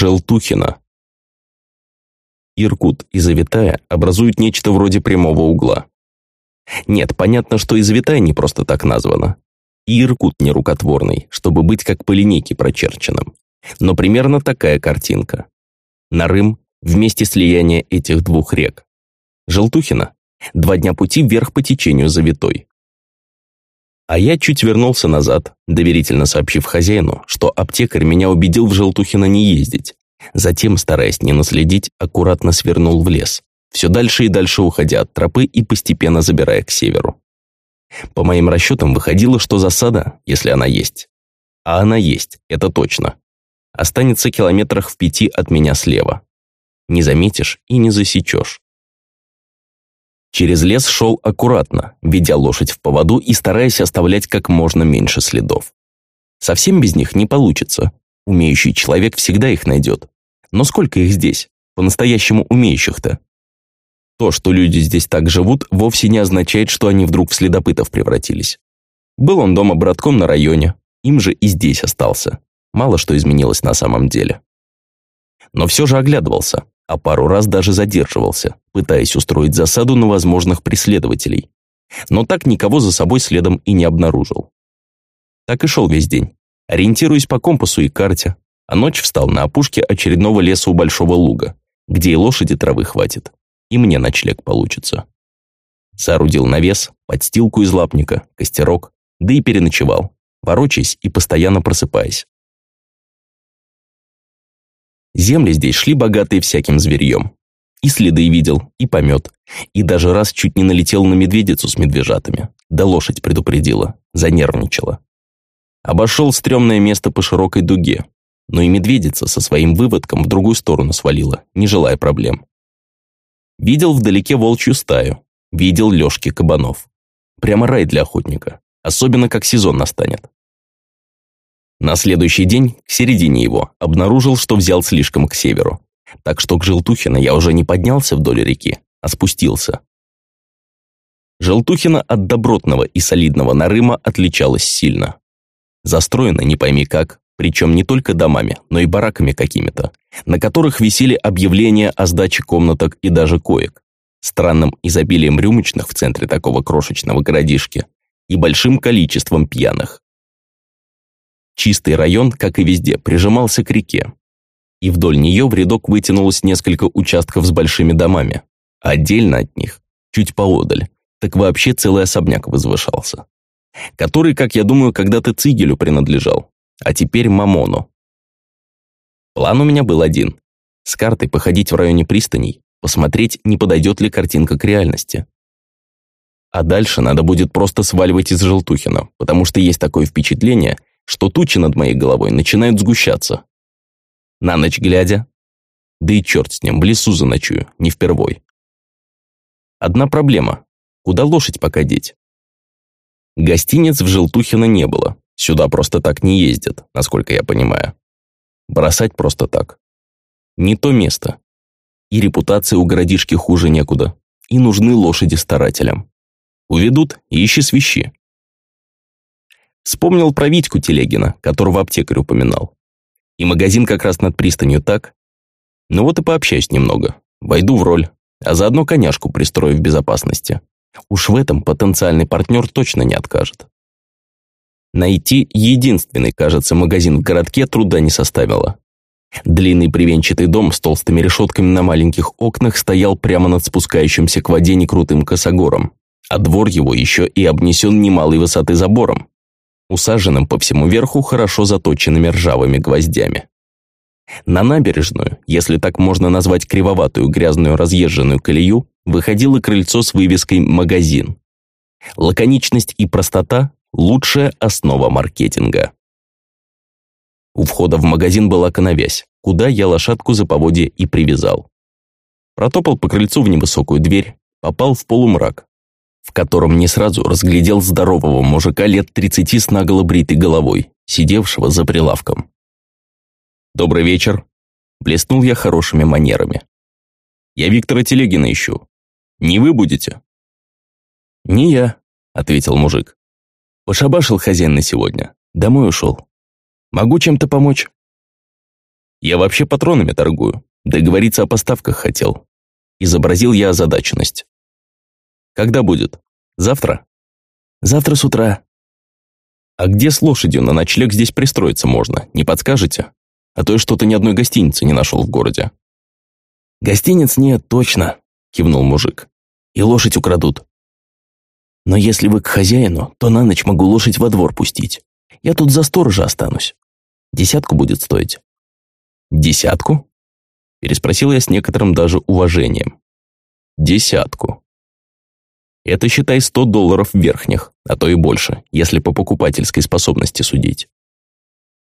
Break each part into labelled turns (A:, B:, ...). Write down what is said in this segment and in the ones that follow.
A: Желтухина. Иркут и Завитая образуют нечто вроде прямого угла. Нет, понятно, что и Завитая не просто так названа. И Иркут не рукотворный, чтобы быть как по линейке прочерченным. Но примерно такая картинка. Нарым – вместе слияния этих двух рек. Желтухина – два дня пути вверх по течению Завитой. А я чуть вернулся назад, доверительно сообщив хозяину, что аптекарь меня убедил в Желтухино не ездить. Затем, стараясь не наследить, аккуратно свернул в лес, все дальше и дальше уходя от тропы и постепенно забирая к северу. По моим расчетам выходило, что засада, если она есть. А она есть, это точно. Останется километрах в пяти от меня слева. Не заметишь и не засечешь. Через лес шел аккуратно, ведя лошадь в поводу и стараясь оставлять как можно меньше следов. Совсем без них не получится. Умеющий человек всегда их найдет. Но сколько их здесь? По-настоящему умеющих-то? То, что люди здесь так живут, вовсе не означает, что они вдруг в следопытов превратились. Был он дома братком на районе, им же и здесь остался. Мало что изменилось на самом деле. Но все же оглядывался, а пару раз даже задерживался, пытаясь устроить засаду на возможных преследователей. Но так никого за собой следом и не обнаружил. Так и шел весь день, ориентируясь по компасу и карте, а ночь встал на опушке очередного леса у Большого Луга, где и лошади травы хватит, и мне ночлег получится. Соорудил навес, подстилку из лапника, костерок, да и переночевал, ворочаясь и постоянно просыпаясь. Земли здесь шли богатые всяким зверьем. И следы видел, и помет. И даже раз чуть не налетел на медведицу с медвежатами. Да лошадь предупредила, занервничала. Обошел стрёмное место по широкой дуге. Но и медведица со своим выводком в другую сторону свалила, не желая проблем. Видел вдалеке волчью стаю. Видел лёжки кабанов. Прямо рай для охотника. Особенно, как сезон настанет. На следующий день, к середине его, обнаружил, что взял слишком к северу. Так что к Желтухино я уже не поднялся вдоль реки, а спустился. Желтухина от добротного и солидного Нарыма отличалась сильно. Застроена не пойми как, причем не только домами, но и бараками какими-то, на которых висели объявления о сдаче комнаток и даже коек, странным изобилием рюмочных в центре такого крошечного городишки и большим количеством пьяных. Чистый район, как и везде, прижимался к реке. И вдоль нее в рядок вытянулось несколько участков с большими домами. Отдельно от них, чуть поодаль, так вообще целый особняк возвышался. Который, как я думаю, когда-то Цигелю принадлежал, а теперь Мамону. План у меня был один. С картой походить в районе пристаней, посмотреть, не подойдет ли картинка к реальности. А дальше надо будет просто сваливать из Желтухина, потому что есть такое впечатление, что тучи над моей головой начинают сгущаться. На ночь глядя, да и черт с ним, в лесу заночую, не впервой. Одна проблема. Куда лошадь пока деть? Гостиниц в Желтухино не было. Сюда просто так не ездят, насколько я понимаю. Бросать просто так. Не то место. И репутация у городишки хуже некуда. И нужны лошади старателям. Уведут и ищи свищи. Вспомнил про Витьку Телегина, которого аптекарь упоминал. И магазин как раз над пристанью так. Ну вот и пообщаюсь немного. Войду в роль, а заодно коняшку пристрою в безопасности. Уж в этом потенциальный партнер точно не откажет. Найти единственный, кажется, магазин в городке труда не составило. Длинный привенчатый дом с толстыми решетками на маленьких окнах стоял прямо над спускающимся к воде некрутым косогором, а двор его еще и обнесен немалой высоты забором, усаженным по всему верху хорошо заточенными ржавыми гвоздями. На набережную, если так можно назвать кривоватую грязную разъезженную колею, выходило крыльцо с вывеской «Магазин». Лаконичность и простота – лучшая основа маркетинга. У входа в магазин была коновязь, куда я лошадку за поводье и привязал. Протопал по крыльцу в невысокую дверь, попал в полумрак, в котором не сразу разглядел здорового мужика лет тридцати с наголо бритой головой, сидевшего за прилавком. «Добрый вечер!» – блеснул я хорошими манерами. «Я Виктора Телегина ищу. Не вы будете?» «Не я», – ответил мужик. «Пошабашил хозяин на сегодня. Домой ушел. Могу чем-то помочь?» Я вообще патронами торгую. Договориться о поставках хотел. Изобразил я озадаченность. Когда будет? Завтра? Завтра с утра. А где с лошадью на ночлег здесь пристроиться можно, не подскажете? А то я что-то ни одной гостиницы не нашел в городе. Гостиниц нет, точно, кивнул мужик. И лошадь украдут. Но если вы к хозяину, то на ночь могу лошадь во двор пустить. Я тут за сторожа останусь. Десятку будет стоить. Десятку? Переспросил я с некоторым даже уважением. Десятку. Это, считай, 100 долларов верхних, а то и больше, если по покупательской способности судить.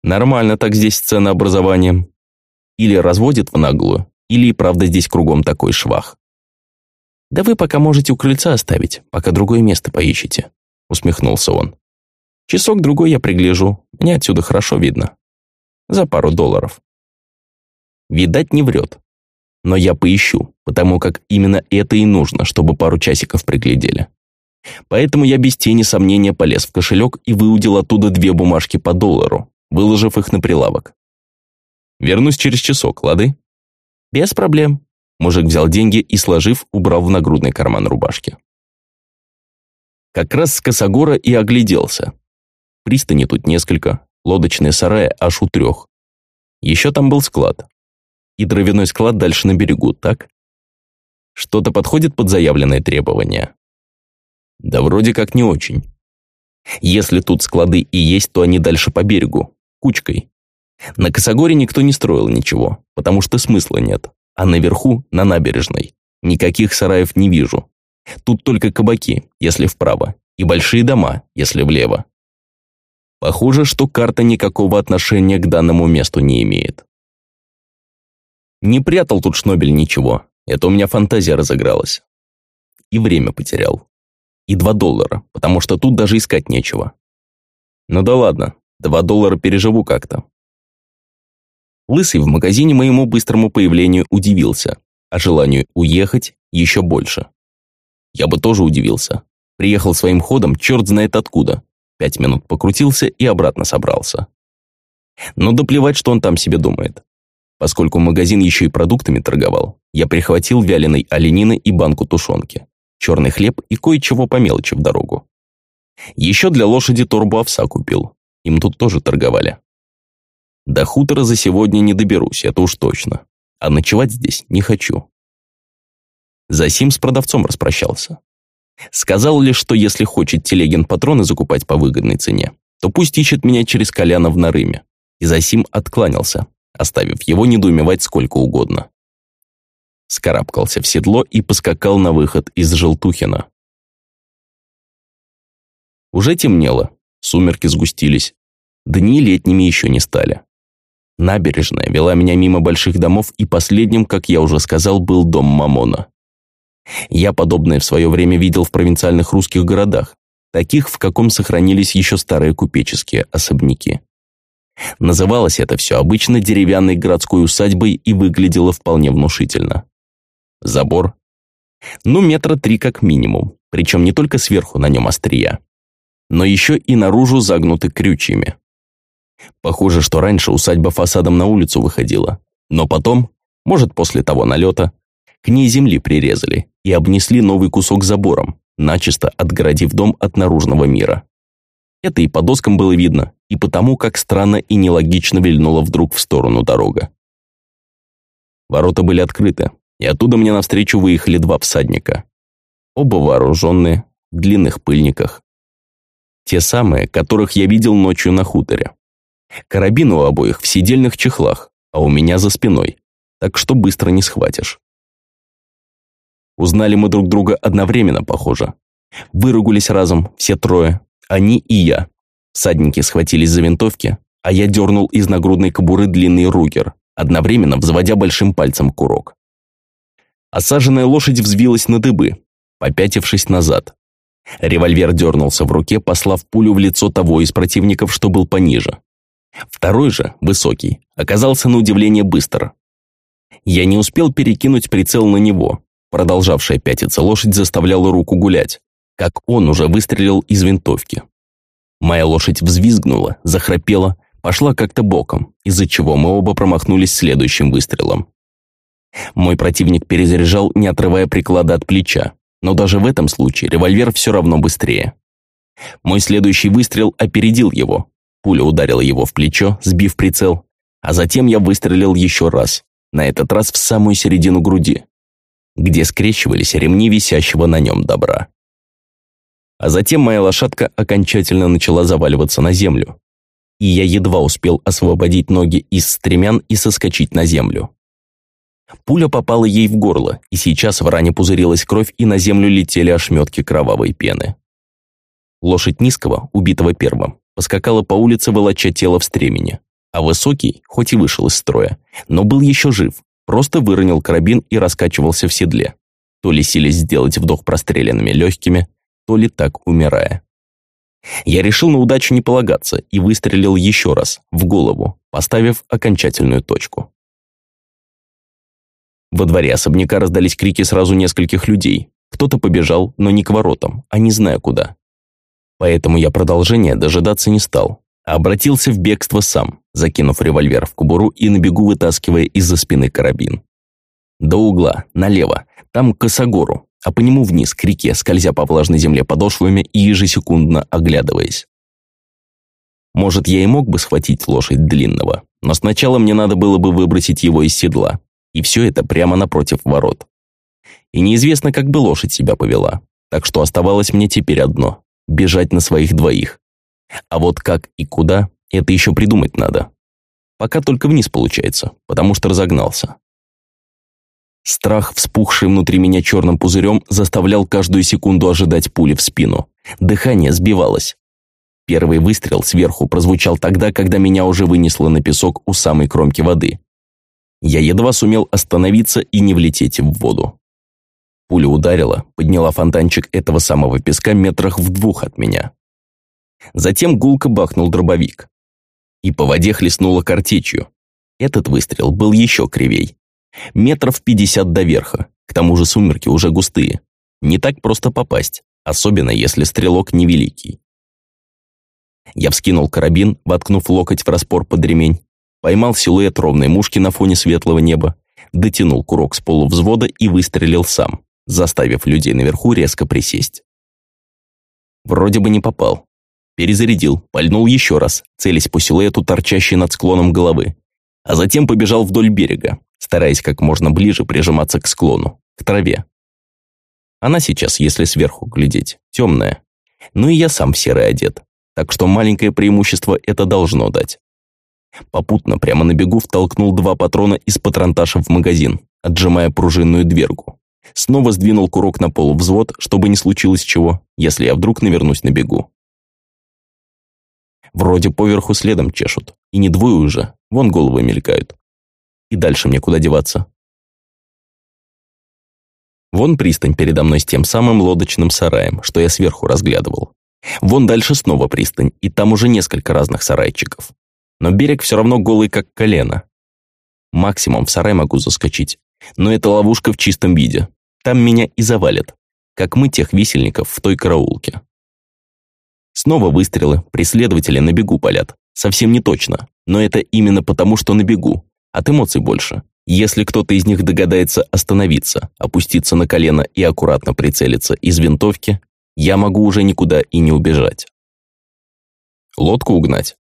A: Нормально так здесь ценообразование. Или разводит в наглую, или и правда здесь кругом такой швах. «Да вы пока можете у крыльца оставить, пока другое место поищете», усмехнулся он. «Часок-другой я пригляжу, мне отсюда хорошо видно. За пару долларов». Видать, не врет. Но я поищу, потому как именно это и нужно, чтобы пару часиков приглядели. Поэтому я без тени сомнения полез в кошелек и выудил оттуда две бумажки по доллару, выложив их на прилавок. «Вернусь через часок, лады?» «Без проблем». Мужик взял деньги и, сложив, убрал в нагрудный карман рубашки. Как раз с Косогора и огляделся. Пристани тут несколько, лодочные сараи аж у трех. Еще там был склад, и дровяной склад дальше на берегу, так? Что-то подходит под заявленные требования? Да вроде как не очень. Если тут склады и есть, то они дальше по берегу, кучкой. На Косогоре никто не строил ничего, потому что смысла нет. А наверху, на набережной, никаких сараев не вижу. Тут только кабаки, если вправо, и большие дома, если влево. Похоже, что карта никакого отношения к данному месту не имеет. Не прятал тут Шнобель ничего. Это у меня фантазия разыгралась. И время потерял. И два доллара, потому что тут даже искать нечего. Ну да ладно, два доллара переживу как-то. Лысый в магазине моему быстрому появлению удивился, а желанию уехать еще больше. Я бы тоже удивился. Приехал своим ходом черт знает откуда. Пять минут покрутился и обратно собрался. Но да плевать, что он там себе думает. Поскольку магазин еще и продуктами торговал, я прихватил вяленой оленины и банку тушенки, черный хлеб и кое-чего по мелочи в дорогу. Еще для лошади торбу овса купил, им тут тоже торговали. До хутора за сегодня не доберусь, это уж точно, а ночевать здесь не хочу. Засим с продавцом распрощался. Сказал лишь, что если хочет Телегин патроны закупать по выгодной цене, то пусть ищет меня через Коляна в Нарыме. И Засим откланялся, оставив его недоумевать сколько угодно. Скарабкался в седло и поскакал на выход из Желтухина. Уже темнело, сумерки сгустились. Дни летними еще не стали. Набережная вела меня мимо больших домов, и последним, как я уже сказал, был дом Мамона. Я подобное в свое время видел в провинциальных русских городах, таких, в каком сохранились еще старые купеческие особняки. Называлось это все обычно деревянной городской усадьбой и выглядело вполне внушительно. Забор? Ну, метра три как минимум, причем не только сверху на нем острия, но еще и наружу загнуты крючьями. Похоже, что раньше усадьба фасадом на улицу выходила, но потом, может после того налета, к ней земли прирезали и обнесли новый кусок забором, начисто отгородив дом от наружного мира. Это и по доскам было видно, и потому, как странно и нелогично вильнула вдруг в сторону дорога. Ворота были открыты, и оттуда мне навстречу выехали два всадника. Оба вооруженные, в длинных пыльниках. Те самые, которых я видел ночью на хуторе. Карабины у обоих в сидельных чехлах, а у меня за спиной, так что быстро не схватишь. Узнали мы друг друга одновременно, похоже. Выругались разом, все трое, они и я. Садники схватились за винтовки, а я дернул из нагрудной кобуры длинный ругер, одновременно взводя большим пальцем курок. Осаженная лошадь взвилась на дыбы, попятившись назад. Револьвер дернулся в руке, послав пулю в лицо того из противников, что был пониже. Второй же, высокий, оказался на удивление быстр. Я не успел перекинуть прицел на него. Продолжавшая пятиться лошадь заставляла руку гулять как он уже выстрелил из винтовки. Моя лошадь взвизгнула, захрапела, пошла как-то боком, из-за чего мы оба промахнулись следующим выстрелом. Мой противник перезаряжал, не отрывая приклада от плеча, но даже в этом случае револьвер все равно быстрее. Мой следующий выстрел опередил его. Пуля ударила его в плечо, сбив прицел, а затем я выстрелил еще раз, на этот раз в самую середину груди, где скрещивались ремни висящего на нем добра. А затем моя лошадка окончательно начала заваливаться на землю, и я едва успел освободить ноги из стремян и соскочить на землю. Пуля попала ей в горло, и сейчас в ране пузырилась кровь, и на землю летели ошметки кровавой пены. Лошадь низкого, убитого первым, поскакала по улице, волоча тело в стремени, а высокий, хоть и вышел из строя, но был еще жив, просто выронил карабин и раскачивался в седле, то ли силясь сделать вдох простреленными легкими, то ли так умирая. Я решил на удачу не полагаться и выстрелил еще раз, в голову, поставив окончательную точку. Во дворе особняка раздались крики сразу нескольких людей. Кто-то побежал, но не к воротам, а не зная куда. Поэтому я продолжения дожидаться не стал, а обратился в бегство сам, закинув револьвер в кобуру и на бегу вытаскивая из-за спины карабин. До угла, налево, там к косогору, а по нему вниз, к реке, скользя по влажной земле подошвами и ежесекундно оглядываясь. Может, я и мог бы схватить лошадь длинного, но сначала мне надо было бы выбросить его из седла, и все это прямо напротив ворот. И неизвестно, как бы лошадь себя повела, так что оставалось мне теперь одно – бежать на своих двоих. А вот как и куда – это еще придумать надо. Пока только вниз получается, потому что разогнался. Страх, вспухший внутри меня черным пузырем, заставлял каждую секунду ожидать пули в спину. Дыхание сбивалось. Первый выстрел сверху прозвучал тогда, когда меня уже вынесло на песок у самой кромки воды. Я едва сумел остановиться и не влететь в воду. Пуля ударила, подняла фонтанчик этого самого песка метрах в двух от меня. Затем гулко бахнул дробовик. И по воде хлестнула картечью. Этот выстрел был еще кривей. Метров пятьдесят до верха, к тому же сумерки уже густые. Не так просто попасть, особенно если стрелок невеликий. Я вскинул карабин, воткнув локоть в распор под ремень, поймал силуэт ровной мушки на фоне светлого неба, дотянул курок с полувзвода и выстрелил сам, заставив людей наверху резко присесть. Вроде бы не попал. Перезарядил, пальнул еще раз, целясь по силуэту, торчащей над склоном головы, а затем побежал вдоль берега, стараясь как можно ближе прижиматься к склону, к траве. Она сейчас, если сверху глядеть, темная. Ну и я сам в серый одет, так что маленькое преимущество это должно дать. Попутно прямо на бегу втолкнул два патрона из патронташа в магазин, отжимая пружинную дверку. Снова сдвинул курок на полувзвод, чтобы не случилось чего, если я вдруг навернусь на бегу. Вроде поверху следом чешут, и не двое уже, вон головы мелькают. И дальше мне куда деваться? Вон пристань передо мной с тем самым лодочным сараем, что я сверху разглядывал. Вон дальше снова пристань, и там уже несколько разных сарайчиков но берег все равно голый как колено. Максимум в сарай могу заскочить, но это ловушка в чистом виде. Там меня и завалят, как мы тех висельников в той караулке. Снова выстрелы, преследователи на бегу палят. Совсем не точно, но это именно потому, что на бегу. От эмоций больше. Если кто-то из них догадается остановиться, опуститься на колено и аккуратно прицелиться из винтовки, я могу уже никуда и не убежать. Лодку угнать?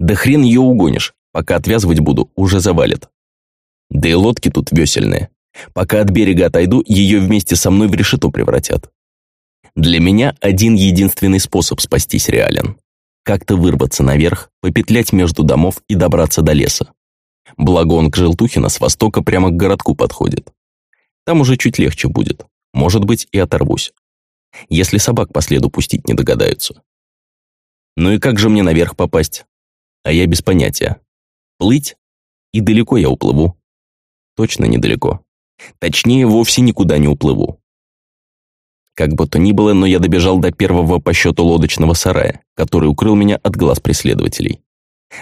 A: Да хрен ее угонишь, пока отвязывать буду, уже завалит. Да и лодки тут весельные. Пока от берега отойду, ее вместе со мной в решето превратят. Для меня один единственный способ спастись реален. Как-то вырваться наверх, попетлять между домов и добраться до леса. Благо он к Желтухина с востока прямо к городку подходит. Там уже чуть легче будет. Может быть, и оторвусь. Если собак по следу пустить не догадаются. Ну и как же мне наверх попасть? а я без понятия. Плыть? И далеко я уплыву. Точно недалеко. Точнее, вовсе никуда не уплыву. Как бы то ни было, но я добежал до первого по счету лодочного сарая, который укрыл меня от глаз преследователей.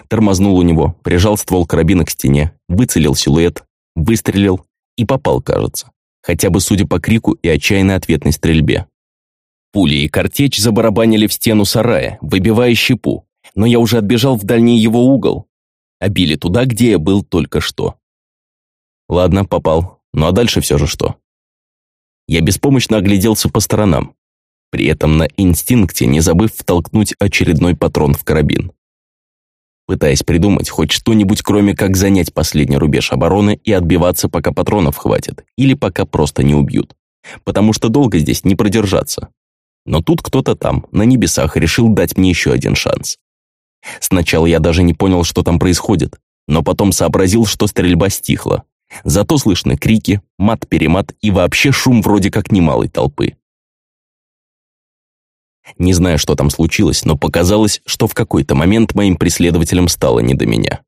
A: Тормознул у него, прижал ствол карабина к стене, выцелил силуэт, выстрелил и попал, кажется. Хотя бы судя по крику и отчаянной ответной стрельбе. Пули и картечь забарабанили в стену сарая, выбивая щепу, но я уже отбежал в дальний его угол. А били туда, где я был только что. Ладно, попал. Ну а дальше все же что? Я беспомощно огляделся по сторонам, при этом на инстинкте не забыв втолкнуть очередной патрон в карабин. Пытаясь придумать хоть что-нибудь, кроме как занять последний рубеж обороны и отбиваться, пока патронов хватит, или пока просто не убьют. Потому что долго здесь не продержаться. Но тут кто-то там, на небесах, решил дать мне еще один шанс. Сначала я даже не понял, что там происходит, но потом сообразил, что стрельба стихла, Зато слышны крики, мат-перемат и вообще шум вроде как немалой толпы. Не знаю, что там случилось, но показалось, что в какой-то момент моим преследователям стало не до меня.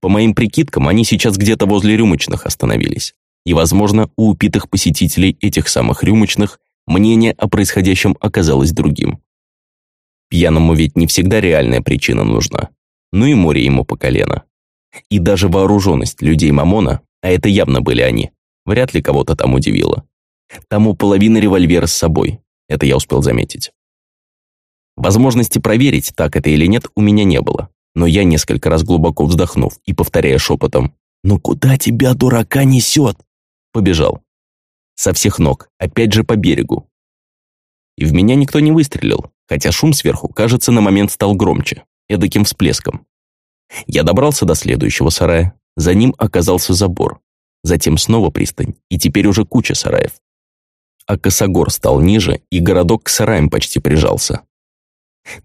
A: По моим прикидкам, они сейчас где-то возле рюмочных остановились. И, возможно, у упитых посетителей этих самых рюмочных мнение о происходящем оказалось другим. Пьяному ведь не всегда реальная причина нужна. Ну и море ему по колено. И даже вооруженность людей Мамона, а это явно были они, вряд ли кого-то там удивило. Тому половина револьвера с собой, это я успел заметить. Возможности проверить, так это или нет, у меня не было. Но я, несколько раз глубоко вздохнув и повторяя шепотом «Ну куда тебя, дурака, несет?» побежал. Со всех ног, опять же по берегу. И в меня никто не выстрелил, хотя шум сверху, кажется, на момент стал громче, эдаким всплеском. Я добрался до следующего сарая, за ним оказался забор, затем снова пристань, и теперь уже куча сараев. А косогор стал ниже, и городок к сараям почти прижался.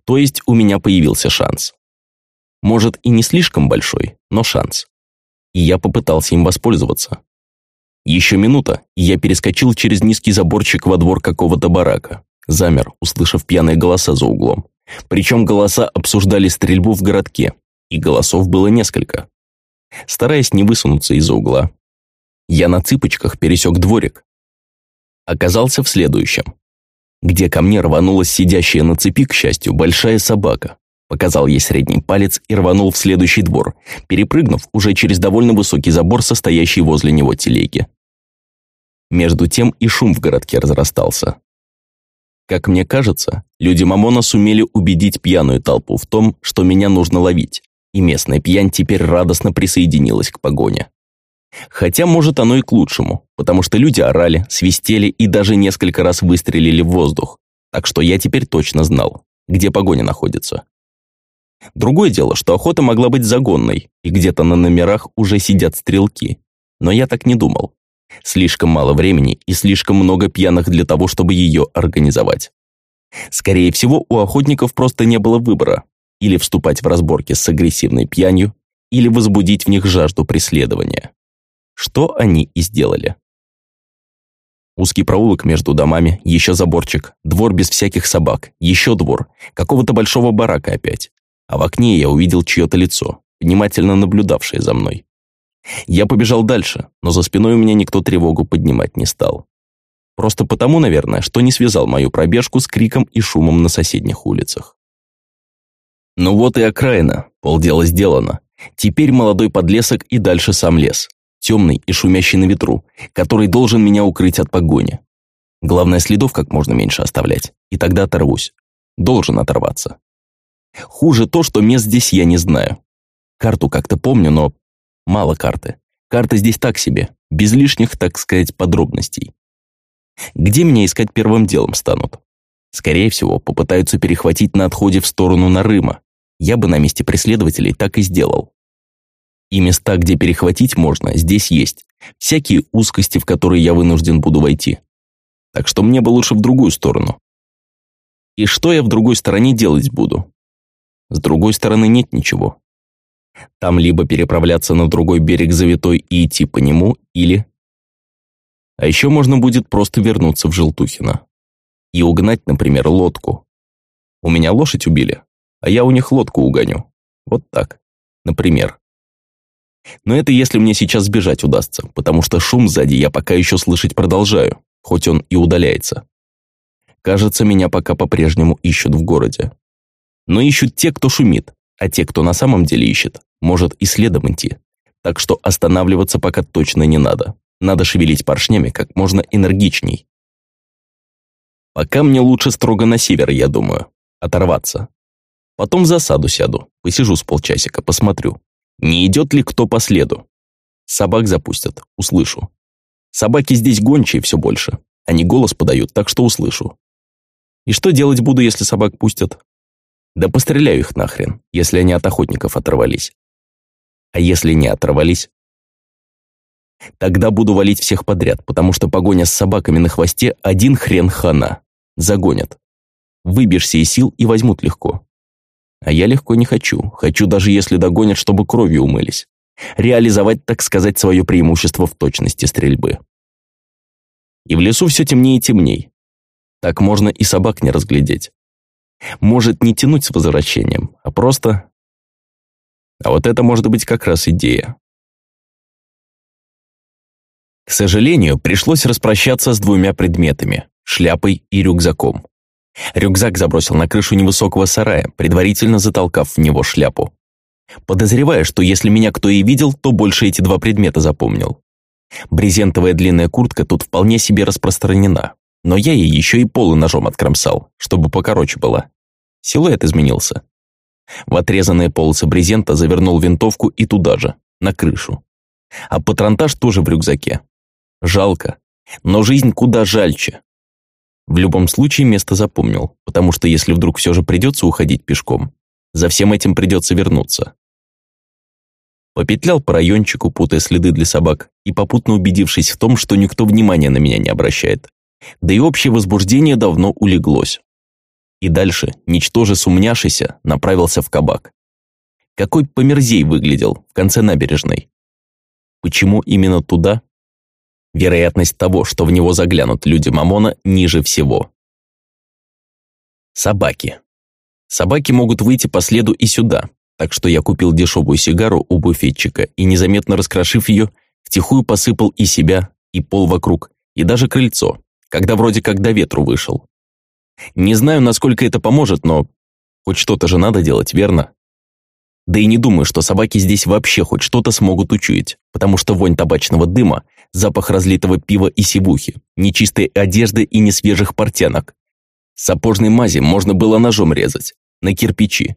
A: То есть у меня появился шанс. Может и не слишком большой, но шанс. И я попытался им воспользоваться. Еще минута, и я перескочил через низкий заборчик во двор какого-то барака. Замер, услышав пьяные голоса за углом. Причем голоса обсуждали стрельбу в городке, и голосов было несколько. Стараясь не высунуться из-за угла, я на цыпочках пересек дворик. Оказался в следующем, где ко мне рванулась сидящая на цепи, к счастью, большая собака. Показал ей средний палец и рванул в следующий двор, перепрыгнув уже через довольно высокий забор, состоящий возле него телеги. Между тем и шум в городке разрастался. Как мне кажется, люди Мамона сумели убедить пьяную толпу в том, что меня нужно ловить и местная пьянь теперь радостно присоединилась к погоне. Хотя, может, оно и к лучшему, потому что люди орали, свистели и даже несколько раз выстрелили в воздух, так что я теперь точно знал, где погоня находится. Другое дело, что охота могла быть загонной, и где-то на номерах уже сидят стрелки. Но я так не думал. Слишком мало времени и слишком много пьяных для того, чтобы ее организовать. Скорее всего, у охотников просто не было выбора, или вступать в разборки с агрессивной пьянью, или возбудить в них жажду преследования. Что они и сделали. Узкий проулок между домами, еще заборчик, двор без всяких собак, еще двор, какого-то большого барака опять. А в окне я увидел чье-то лицо, внимательно наблюдавшее за мной. Я побежал дальше, но за спиной у меня никто тревогу поднимать не стал. Просто потому, наверное, что не связал мою пробежку с криком и шумом на соседних улицах. Ну вот и окраина, полдела сделано. Теперь молодой подлесок и дальше сам лес, темный и шумящий на ветру, который должен меня укрыть от погони. Главное, следов как можно меньше оставлять, и тогда оторвусь. Должен оторваться. Хуже то, что мест здесь я не знаю. Карту как-то помню, но мало карты. Карта здесь так себе, без лишних, так сказать, подробностей. Где меня искать первым делом станут? Скорее всего, попытаются перехватить на отходе в сторону Нарыма, я бы на месте преследователей так и сделал. И места, где перехватить можно, здесь есть. Всякие узкости, в которые я вынужден буду войти. Так что мне бы лучше в другую сторону. И что я в другой стороне делать буду? С другой стороны нет ничего. Там либо переправляться на другой берег Завитой и идти по нему, или... А еще можно будет просто вернуться в Желтухино. И угнать, например, лодку. У меня лошадь убили, а я у них лодку угоню. Вот так. Например. Но это если мне сейчас сбежать удастся, потому что шум сзади я пока еще слышать продолжаю, хоть он и удаляется. Кажется, меня пока по-прежнему ищут в городе. Но ищут те, кто шумит, а те, кто на самом деле ищет, может и следом идти. Так что останавливаться пока точно не надо. Надо шевелить поршнями как можно энергичней. Пока мне лучше строго на север, я думаю. Оторваться. Потом в засаду сяду, посижу с полчасика, посмотрю, не идет ли кто по следу. Собак запустят, услышу. Собаки здесь гончие все больше. Они голос подают, так что услышу. И что делать буду, если собак пустят? Да постреляю их нахрен, если они от охотников оторвались. А если не оторвались? Тогда буду валить всех подряд, потому что погоня с собаками на хвосте один хрен хана. Загонят. Выбьешься из сил и возьмут легко. А я легко не хочу. Хочу даже если догонят, чтобы кровью умылись. Реализовать, так сказать, свое преимущество в точности стрельбы. И в лесу все темнее и темней. Так можно и собак не разглядеть. Может не тянуть с возвращением, а просто... А вот это может быть как раз идея. К сожалению, пришлось распрощаться с двумя предметами – шляпой и рюкзаком. Рюкзак забросил на крышу невысокого сарая, предварительно затолкав в него шляпу. Подозревая, что если меня кто и видел, то больше эти два предмета запомнил. Брезентовая длинная куртка тут вполне себе распространена, но я ей еще и полы ножом откромсал, чтобы покороче была. Силуэт изменился. В отрезанные полосы брезента завернул винтовку и туда же, на крышу. А патронтаж тоже в рюкзаке, Жалко. Но жизнь куда жальче. В любом случае место запомнил, потому что если вдруг все же придется уходить пешком, за всем этим придется вернуться. Попетлял по райончику, путая следы для собак, и попутно убедившись в том, что никто внимания на меня не обращает. Да и общее возбуждение давно улеглось. И дальше, ничтоже сумняшися, направился в кабак. Какой померзей выглядел в конце набережной. Почему именно туда, Вероятность того, что в него заглянут люди Мамона, ниже всего. Собаки. Собаки могут выйти по следу и сюда, так что я купил дешевую сигару у буфетчика и, незаметно раскрошив ее, втихую посыпал и себя, и пол вокруг, и даже крыльцо, когда вроде как до ветру вышел. Не знаю, насколько это поможет, но хоть что-то же надо делать, верно? Да и не думаю, что собаки здесь вообще хоть что-то смогут учуять, потому что вонь табачного дыма, запах разлитого пива и сибухи, нечистой одежды и несвежих портянок. Сапожной мази можно было ножом резать, на кирпичи.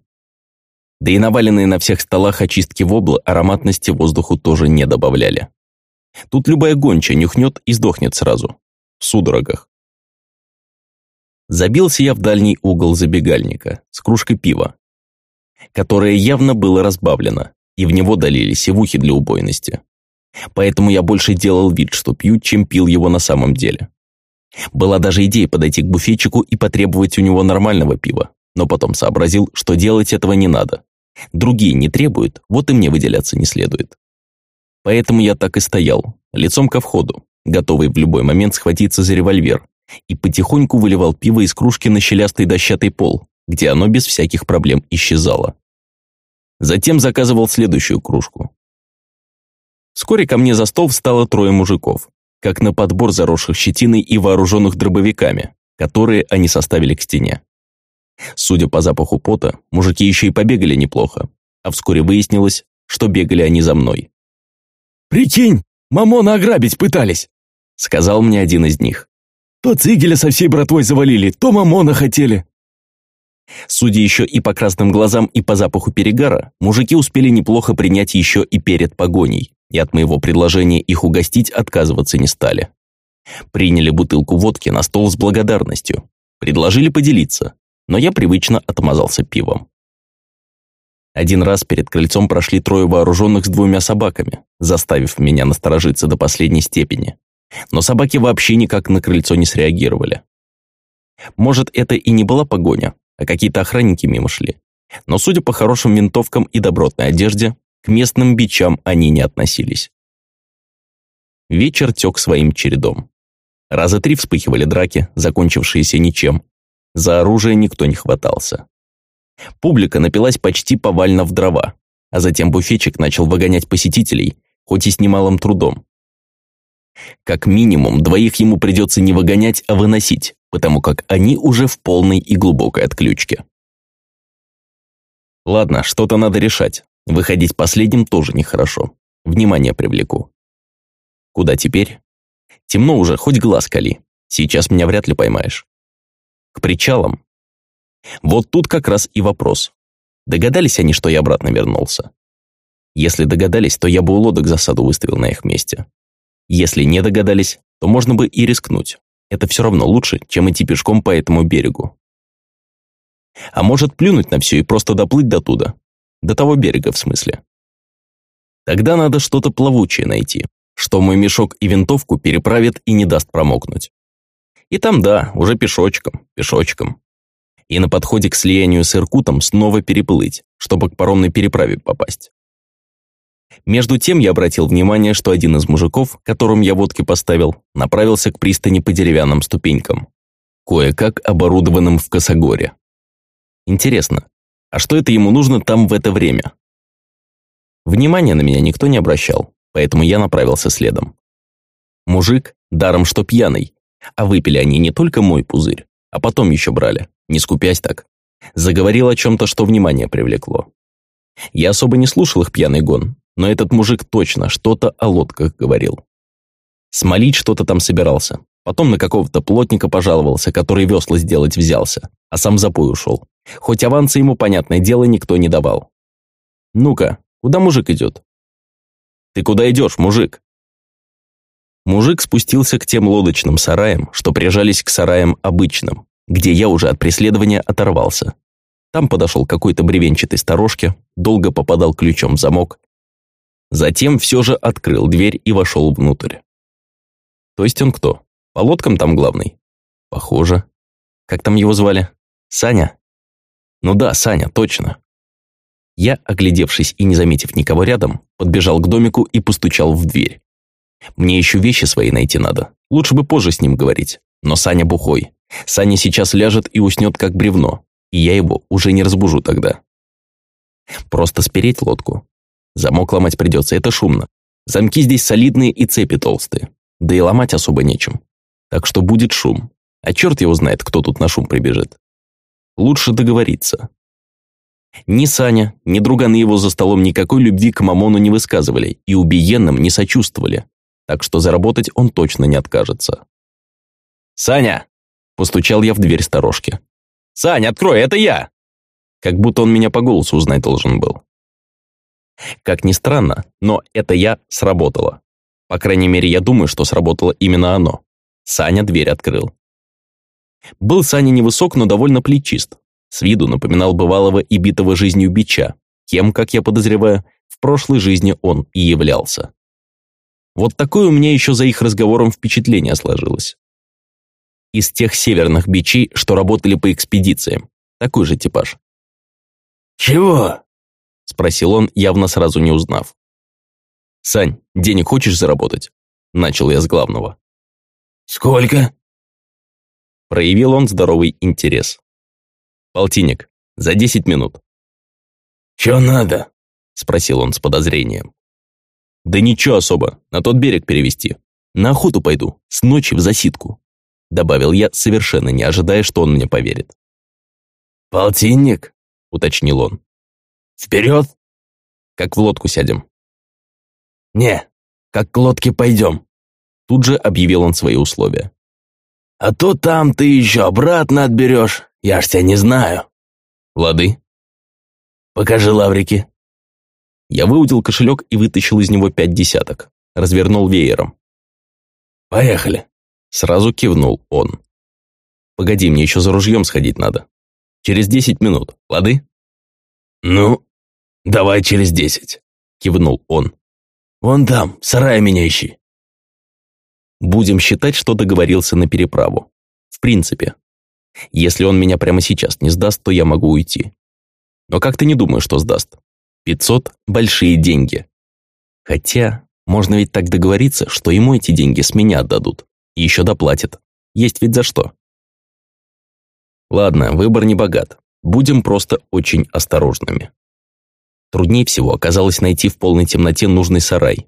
A: Да и наваленные на всех столах очистки вобла ароматности воздуху тоже не добавляли. Тут любая гонча нюхнет и сдохнет сразу. В судорогах. Забился я в дальний угол забегальника с кружкой пива, которое явно было разбавлено, и в него долили севухи для убойности. Поэтому я больше делал вид, что пью, чем пил его на самом деле. Была даже идея подойти к буфетчику и потребовать у него нормального пива, но потом сообразил, что делать этого не надо. Другие не требуют, вот и мне выделяться не следует. Поэтому я так и стоял, лицом ко входу, готовый в любой момент схватиться за револьвер, и потихоньку выливал пиво из кружки на щелястый дощатый пол, где оно без всяких проблем исчезало. Затем заказывал следующую кружку. Вскоре ко мне за стол встало трое мужиков, как на подбор заросших щетиной и вооруженных дробовиками, которые они составили к стене. Судя по запаху пота, мужики еще и побегали неплохо, а вскоре выяснилось, что бегали они за мной.
B: «Прикинь, мамона ограбить пытались!»
A: — сказал мне один из них.
B: «То Цигеля со всей братвой завалили, то мамона хотели!»
A: Судя еще и по красным глазам, и по запаху перегара, мужики успели неплохо принять еще и перед погоней, и от моего предложения их угостить отказываться не стали. Приняли бутылку водки на стол с благодарностью, предложили поделиться, но я привычно отмазался пивом. Один раз перед крыльцом прошли трое вооруженных с двумя собаками, заставив меня насторожиться до последней степени. Но собаки вообще никак на крыльцо не среагировали. Может, это и не была погоня, а какие-то охранники мимо шли. Но судя по хорошим винтовкам и добротной одежде, к местным бичам они не относились. Вечер тек своим чередом. Раза три вспыхивали драки, закончившиеся ничем. За оружие никто не хватался. Публика напилась почти повально в дрова, а затем буфетчик начал выгонять посетителей, хоть и с немалым трудом. Как минимум, двоих ему придется не выгонять, а выносить, потому как они уже в полной и глубокой отключке. Ладно, что-то надо решать. Выходить последним тоже нехорошо. Внимание привлеку. Куда теперь? Темно уже, хоть глаз кали. Сейчас меня вряд ли поймаешь. К причалам? Вот тут как раз и вопрос. Догадались они, что я обратно вернулся? Если догадались, то я бы у лодок засаду выставил на их месте. Если не догадались, то можно бы и рискнуть. Это все равно лучше, чем идти пешком по этому берегу. А может плюнуть на все и просто доплыть до туда? До того берега, в смысле. Тогда надо что-то плавучее найти, что мой мешок и винтовку переправит и не даст промокнуть. И там, да, уже пешочком, пешочком. И на подходе к слиянию с Иркутом снова переплыть, чтобы к паромной переправе попасть. Между тем я обратил внимание, что один из мужиков, которым я водки поставил, направился к пристани по деревянным ступенькам, кое-как оборудованным в Косогоре. Интересно, а что это ему нужно там в это время? Внимания на меня никто не обращал, поэтому я направился следом. Мужик, даром что пьяный, а выпили они не только мой пузырь, а потом еще брали, не скупясь так. Заговорил о чем-то, что внимание привлекло. Я особо не слушал их пьяный гон, но этот мужик точно что-то о лодках говорил. Смолить что-то там собирался. Потом на какого-то плотника пожаловался, который весла сделать взялся, а сам запой ушел. Хоть аванса ему, понятное дело, никто не давал. «Ну-ка, куда мужик идет?» «Ты куда идешь, мужик?» Мужик спустился к тем лодочным сараям, что прижались к сараям обычным, где я уже от преследования оторвался. Там подошел какой-то бревенчатой сторожке, долго попадал ключом в замок, Затем все же открыл дверь и вошел внутрь. То есть он кто? По лодкам там главный? Похоже. Как там его звали? Саня? Ну да, Саня, точно. Я, оглядевшись и не заметив никого рядом, подбежал к домику и постучал в дверь. Мне еще вещи свои найти надо. Лучше бы позже с ним говорить. Но Саня бухой. Саня сейчас ляжет и уснет как бревно. И я его уже не разбужу тогда. Просто спереть лодку, Замок ломать придется, это шумно. Замки здесь солидные и цепи толстые. Да и ломать особо нечем. Так что будет шум. А черт его знает, кто тут на шум прибежит. Лучше договориться. Ни Саня, ни друганы его за столом никакой любви к Мамону не высказывали и убиенным не сочувствовали. Так что заработать он точно не откажется. «Саня!» – постучал я в дверь сторожки. «Саня, открой, это я!» Как будто он меня по голосу узнать должен был. Как ни странно, но это я сработало. По крайней мере, я думаю, что сработало именно оно. Саня дверь открыл. Был Саня невысок, но довольно плечист. С виду напоминал бывалого и битого жизнью бича, кем, как я подозреваю, в прошлой жизни он и являлся. Вот такое у меня еще за их разговором впечатление сложилось. Из тех северных бичей, что работали по экспедициям. Такой же типаж.
B: «Чего?»
A: Спросил он, явно сразу не узнав. «Сань, денег хочешь заработать?» Начал я с главного.
B: «Сколько?»
A: Проявил он здоровый интерес. «Полтинник. За десять минут».
B: «Чё надо?»
A: Спросил он с подозрением. «Да ничего особо. На тот берег перевести. На охоту пойду. С ночи в засидку». Добавил я, совершенно не ожидая, что он мне поверит.
B: «Полтинник?»
A: Уточнил он.
B: Вперед!
A: Как в лодку сядем.
B: Не, как к лодке пойдем.
A: Тут же объявил он свои условия.
B: А то там ты еще обратно отберешь, я ж тебя не знаю.
A: Лады.
B: Покажи лаврики.
A: Я выудил кошелек и вытащил из него пять десяток. Развернул веером.
B: Поехали.
A: Сразу кивнул он. Погоди, мне еще за ружьем сходить надо. Через десять минут, лады?
B: Ну, «Давай через десять», — кивнул он. «Вон там, сарай меня ищи».
A: Будем считать, что договорился на переправу. В принципе. Если он меня прямо сейчас не сдаст, то я могу уйти. Но как-то не думаю, что сдаст. Пятьсот – большие деньги. Хотя, можно ведь так договориться, что ему эти деньги с меня отдадут. И еще доплатят. Есть ведь за что. Ладно, выбор не богат. Будем просто очень осторожными. Труднее всего оказалось найти в полной темноте нужный сарай.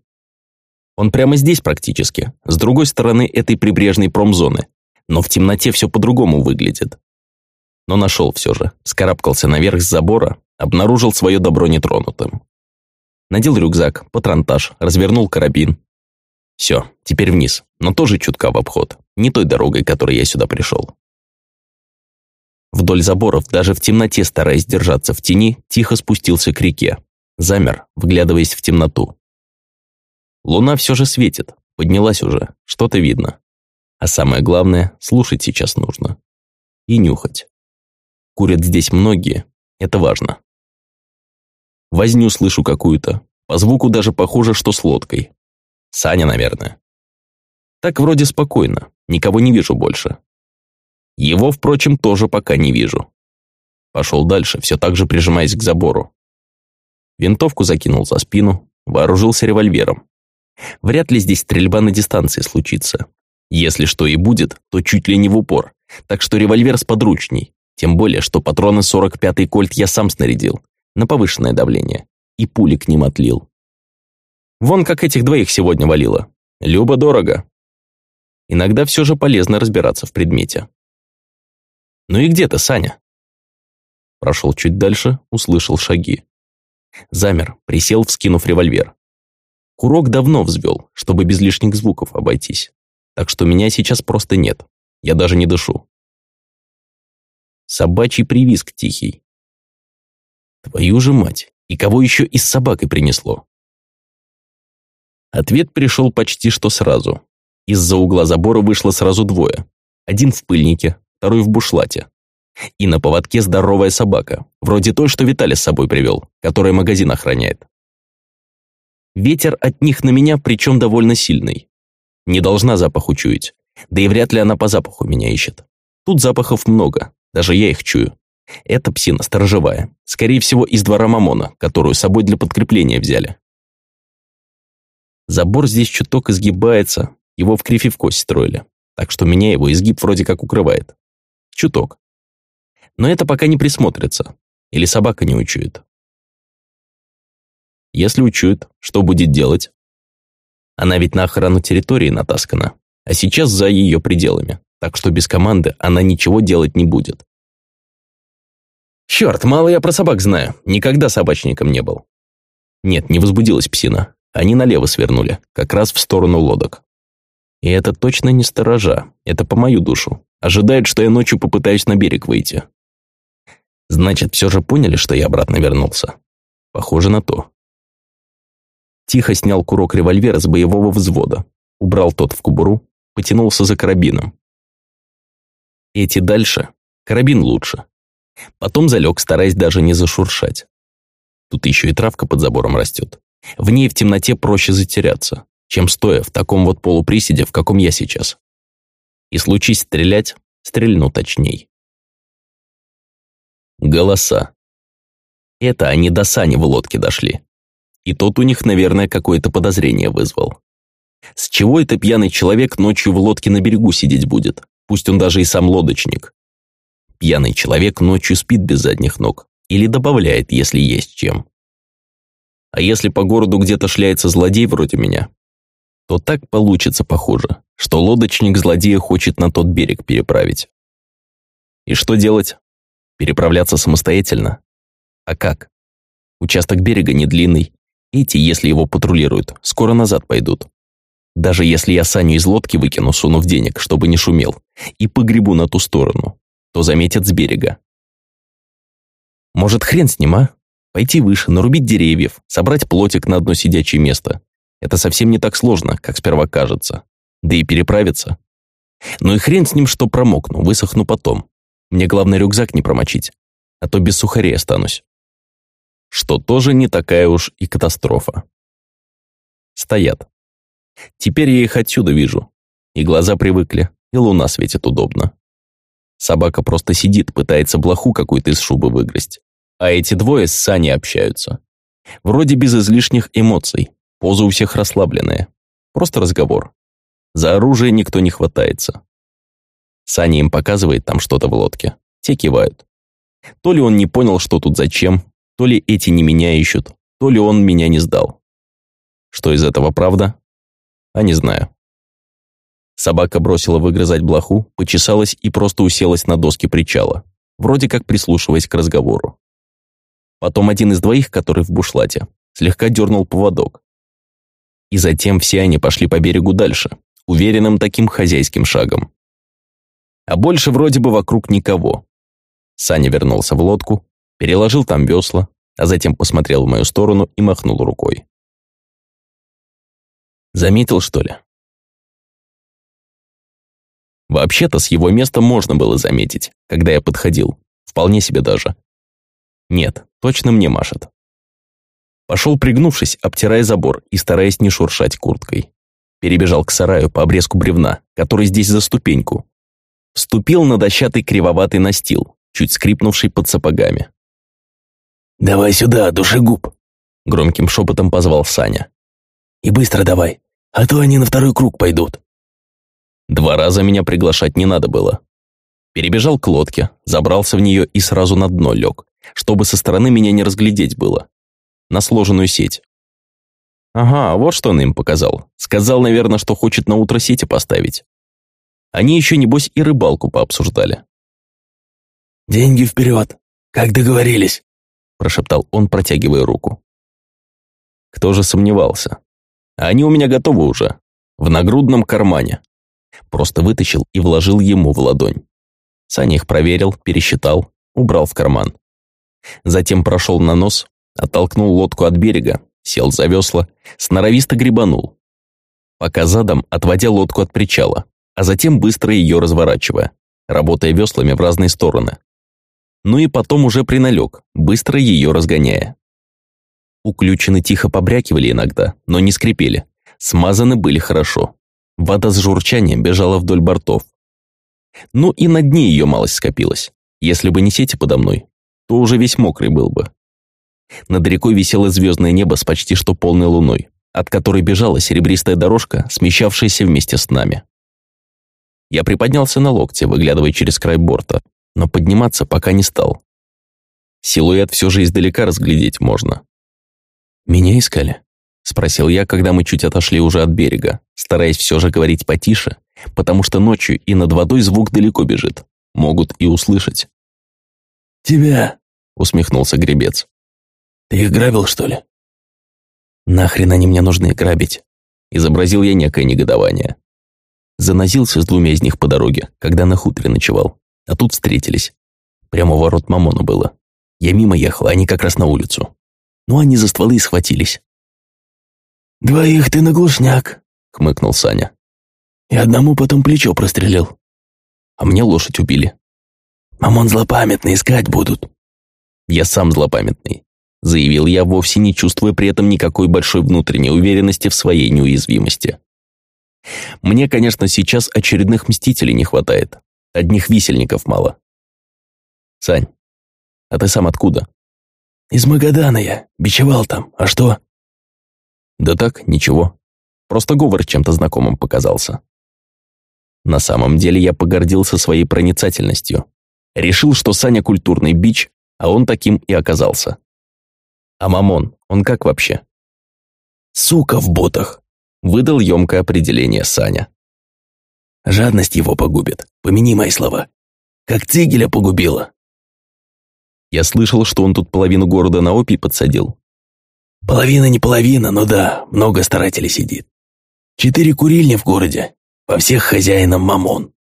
A: Он прямо здесь практически, с другой стороны этой прибрежной промзоны, но в темноте все по-другому выглядит. Но нашел все же, скарабкался наверх с забора, обнаружил свое добро нетронутым. Надел рюкзак, патронтаж, развернул карабин. Все, теперь вниз, но тоже чутка в обход, не той дорогой, которой я сюда пришел. Вдоль заборов, даже в темноте стараясь держаться в тени, тихо спустился к реке. Замер, вглядываясь в темноту. Луна все же светит, поднялась уже, что-то видно. А самое главное, слушать сейчас нужно. И нюхать. Курят здесь многие, это важно. Возню слышу какую-то, по звуку даже похоже, что с лодкой. Саня, наверное. Так вроде спокойно, никого не вижу больше. Его, впрочем, тоже пока не вижу. Пошел дальше, все так же прижимаясь к забору. Винтовку закинул за спину, вооружился револьвером. Вряд ли здесь стрельба на дистанции случится. Если что и будет, то чуть ли не в упор. Так что револьвер с подручней. Тем более, что патроны 45-й кольт я сам снарядил. На повышенное давление. И пули к ним отлил. Вон как этих двоих сегодня валило. Любо-дорого. Иногда все же полезно разбираться в предмете. «Ну и где ты, Саня?» Прошел чуть дальше, услышал шаги. Замер, присел, вскинув револьвер. Курок давно взвел, чтобы без лишних звуков обойтись. Так что меня сейчас просто нет. Я даже не дышу. Собачий привизг тихий. Твою же мать, и кого еще из собакой принесло? Ответ пришел почти что сразу. Из-за угла забора вышло сразу двое. Один в пыльнике, второй в бушлате. И на поводке здоровая собака, вроде той, что Виталий с собой привел, которая магазин охраняет. Ветер от них на меня, причем довольно сильный. Не должна запах учуять, да и вряд ли она по запаху меня ищет. Тут запахов много, даже я их чую. Это псина сторожевая, скорее всего, из двора Мамона, которую с собой для подкрепления взяли. Забор здесь чуток изгибается, его в крифе в кость строили, так что меня его изгиб вроде как укрывает. Чуток. Но это пока не присмотрится. Или собака не учует. Если учует, что будет делать? Она ведь на охрану территории натаскана, а сейчас за ее пределами, так что без команды она ничего делать не будет. Черт, мало я про собак знаю, никогда собачником не был. Нет, не возбудилась псина. Они налево свернули, как раз в сторону лодок. И это точно не сторожа, это по мою душу. Ожидают, что я ночью попытаюсь на берег выйти. Значит, все же поняли, что я обратно вернулся? Похоже на то. Тихо снял курок револьвера с боевого взвода, убрал тот в кобуру, потянулся за карабином. Эти дальше, карабин лучше. Потом залег, стараясь даже не зашуршать. Тут еще и травка под забором растет. В ней в темноте проще затеряться, чем стоя в таком вот полуприседе, в каком я сейчас. И случись стрелять, стрельну точней. Голоса. Это они до Сани в лодке дошли. И тот у них, наверное, какое-то подозрение вызвал. С чего это пьяный человек ночью в лодке на берегу сидеть будет? Пусть он даже и сам лодочник. Пьяный человек ночью спит без задних ног. Или добавляет, если есть чем. А если по городу где-то шляется злодей вроде меня, то так получится похоже, что лодочник злодея хочет на тот берег переправить. И что делать? Переправляться самостоятельно? А как? Участок берега не длинный. Эти, если его патрулируют, скоро назад пойдут. Даже если я Саню из лодки выкину, сунув денег, чтобы не шумел, и погребу на ту сторону, то заметят с берега. Может, хрен с ним, а? Пойти выше, нарубить деревьев, собрать плотик на одно сидячее место. Это совсем не так сложно, как сперва кажется. Да и переправиться. Ну и хрен с ним, что промокну, высохну потом. Мне главное рюкзак не промочить, а то без сухарей останусь. Что тоже не такая уж и катастрофа. Стоят. Теперь я их отсюда вижу. И глаза привыкли, и луна светит удобно. Собака просто сидит, пытается блоху какую-то из шубы выгрызть. А эти двое с Саней общаются. Вроде без излишних эмоций. Поза у всех расслабленная. Просто разговор. За оружие никто не хватается. Саня им показывает там что-то в лодке. Те кивают. То ли он не понял, что тут зачем, то ли эти не меня ищут, то ли он меня не сдал. Что из этого правда? А не знаю. Собака бросила выгрызать блоху, почесалась и просто уселась на доски причала, вроде как прислушиваясь к разговору. Потом один из двоих, который в бушлате, слегка дернул поводок. И затем все они пошли по берегу дальше, уверенным таким хозяйским шагом а больше вроде бы вокруг никого. Саня вернулся в лодку, переложил там весла, а затем посмотрел в мою сторону и махнул рукой. Заметил, что ли? Вообще-то с его места можно было заметить, когда я подходил. Вполне себе даже. Нет, точно мне машет. Пошел пригнувшись, обтирая забор и стараясь не шуршать курткой. Перебежал к сараю по обрезку бревна, который здесь за ступеньку. Вступил на дощатый кривоватый настил, чуть скрипнувший под сапогами.
B: «Давай сюда, душегуб!»
A: Громким шепотом позвал Саня.
B: «И быстро давай, а то они на второй круг пойдут».
A: Два раза меня приглашать не надо было. Перебежал к лодке, забрался в нее и сразу на дно лег, чтобы со стороны меня не разглядеть было. На сложенную сеть. Ага, вот что он им показал. Сказал, наверное, что хочет на утро сети поставить. Они еще, небось, и рыбалку пообсуждали.
B: «Деньги вперед, как договорились»,
A: прошептал он, протягивая руку. Кто же сомневался? Они у меня готовы уже. В нагрудном кармане. Просто вытащил и вложил ему в ладонь. Саня их проверил, пересчитал, убрал в карман. Затем прошел на нос, оттолкнул лодку от берега, сел за весла, сноровисто гребанул. Пока задом, отводя лодку от причала, а затем быстро ее разворачивая, работая веслами в разные стороны. Ну и потом уже приналег, быстро ее разгоняя. Уключены тихо побрякивали иногда, но не скрипели. Смазаны были хорошо. Вода с журчанием бежала вдоль бортов. Ну и на дне ее малость скопилась. Если бы не сети подо мной, то уже весь мокрый был бы. Над рекой висело звездное небо с почти что полной луной, от которой бежала серебристая дорожка, смещавшаяся вместе с нами. Я приподнялся на локте, выглядывая через край борта, но подниматься пока не стал. Силуэт все же издалека разглядеть можно. «Меня искали?» — спросил я, когда мы чуть отошли уже от берега, стараясь все же говорить потише, потому что ночью и над водой звук далеко бежит, могут и услышать.
B: «Тебя!»
A: — усмехнулся гребец.
B: «Ты их грабил, что ли?»
A: «Нахрен они мне нужны грабить?» Изобразил я некое негодование. Занозился с двумя из них по дороге, когда на хуторе ночевал. А тут встретились. Прямо ворот Мамона было. Я мимо ехал, они как раз на улицу. Ну, они за стволы и схватились.
B: «Двоих ты на глушняк», —
A: хмыкнул Саня.
B: «И одному потом плечо прострелил.
A: А мне лошадь убили.
B: Мамон злопамятный, искать будут».
A: «Я сам злопамятный», — заявил я, вовсе не чувствуя при этом никакой большой внутренней уверенности в своей неуязвимости. Мне, конечно, сейчас очередных мстителей не хватает. Одних висельников мало. Сань, а ты сам откуда?
B: Из Магадана я, бичевал там, а что?
A: Да так, ничего. Просто говор чем-то знакомым показался. На самом деле я погордился своей проницательностью. Решил, что Саня культурный бич, а он таким и оказался. А Мамон, он как вообще?
B: Сука в ботах,
A: выдал емкое определение Саня.
B: Жадность его погубит, помяни мои слова. Как Цигеля погубила.
A: Я слышал, что он тут половину города на опий подсадил.
B: Половина не половина, но да, много старателей сидит. Четыре курильни в городе, во всех хозяинам мамон.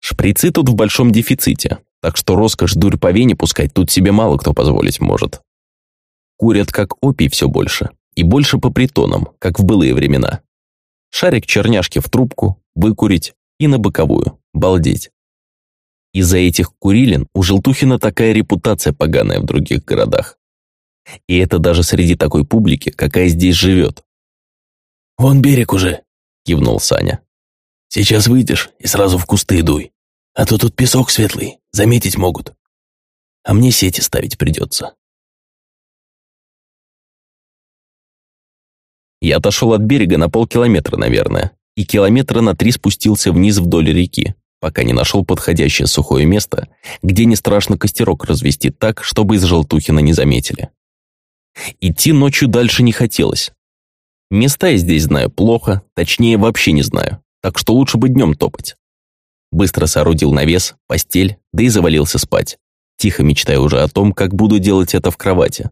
A: Шприцы тут в большом дефиците, так что роскошь дурь по вене пускать тут себе мало кто позволить может. Курят как опий все больше, и больше по притонам, как в былые времена. Шарик черняшки в трубку, выкурить и на боковую, балдеть. Из-за этих курилин у Желтухина такая репутация поганая в других городах. И это даже среди такой публики, какая здесь живет.
B: «Вон берег уже», —
A: кивнул Саня.
B: «Сейчас выйдешь и сразу в кусты дуй. А то тут песок светлый, заметить могут.
A: А мне сети ставить придется». Я отошел от берега на полкилометра, наверное, и километра на три спустился вниз вдоль реки, пока не нашел подходящее сухое место, где не страшно костерок развести так, чтобы из Желтухина не заметили. Идти ночью дальше не хотелось. Места я здесь знаю плохо, точнее вообще не знаю, так что лучше бы днем топать. Быстро соорудил навес, постель, да и завалился спать, тихо мечтая уже о том, как буду делать это в кровати.